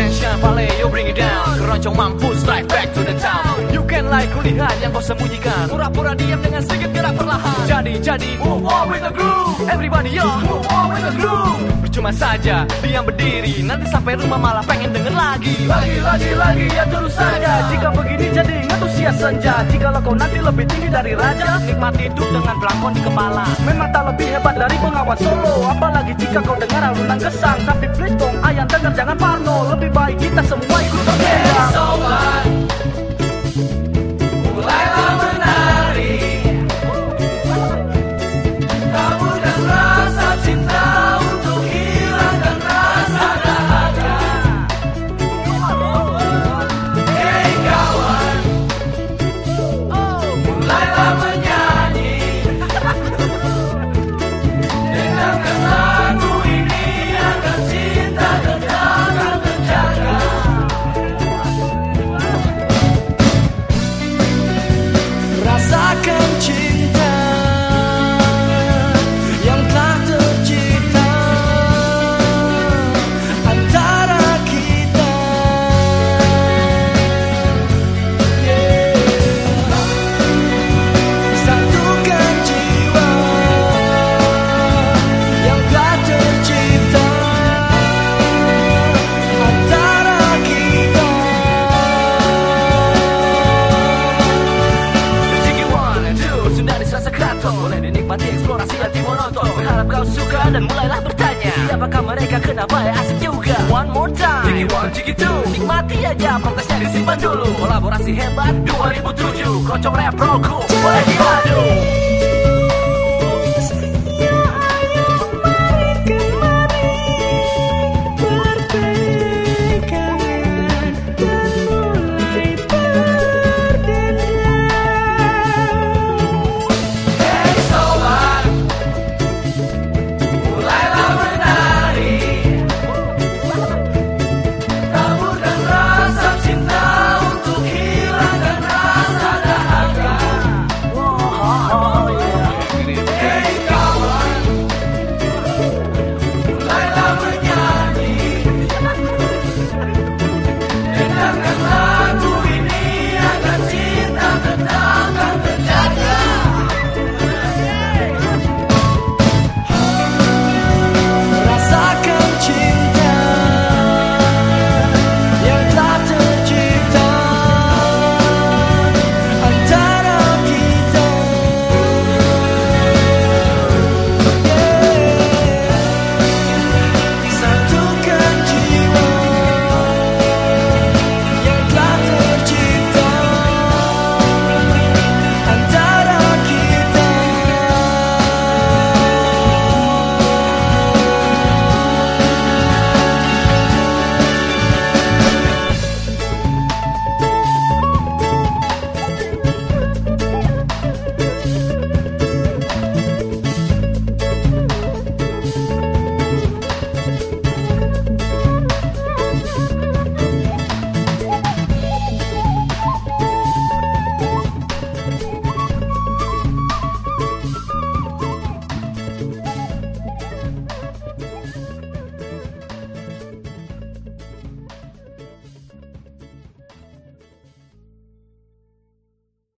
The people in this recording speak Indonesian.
Attention, Pale, you bring it down. Keroncong mampu strike back to the town. You can like kulihat yang kau sembunyikan. Pura-pura diam dengan sedikit gerak perlahan. Jadi, jadi, move on with the groove. Everybody yo, move on with the groove. Percuma saja diam berdiri. Nanti sampai rumah malah pengen denger lagi. Lagi, lagi, lagi, ya terus saja. Jika begini jadi antusias senja. Jika kau nanti lebih tinggi dari raja Nikmati hidup dengan belangkon di kepala. Memang tak lebih hebat dari pengawan solo. Apalagi jika kau dengar alunan gesang. Tapi please dong ayam dengar jangan parno Lebih baik Boleh dinikmati eksplorasi hati monoton. Berharap kau suka dan mulailah bertanya. Siapakah mereka? Kenapa ya asik juga. One more time. Jiki one, jiki two. Nikmati aja protesnya disimpan dulu. Kolaborasi hebat. 2007 Kocok rap cool. Boleh diadu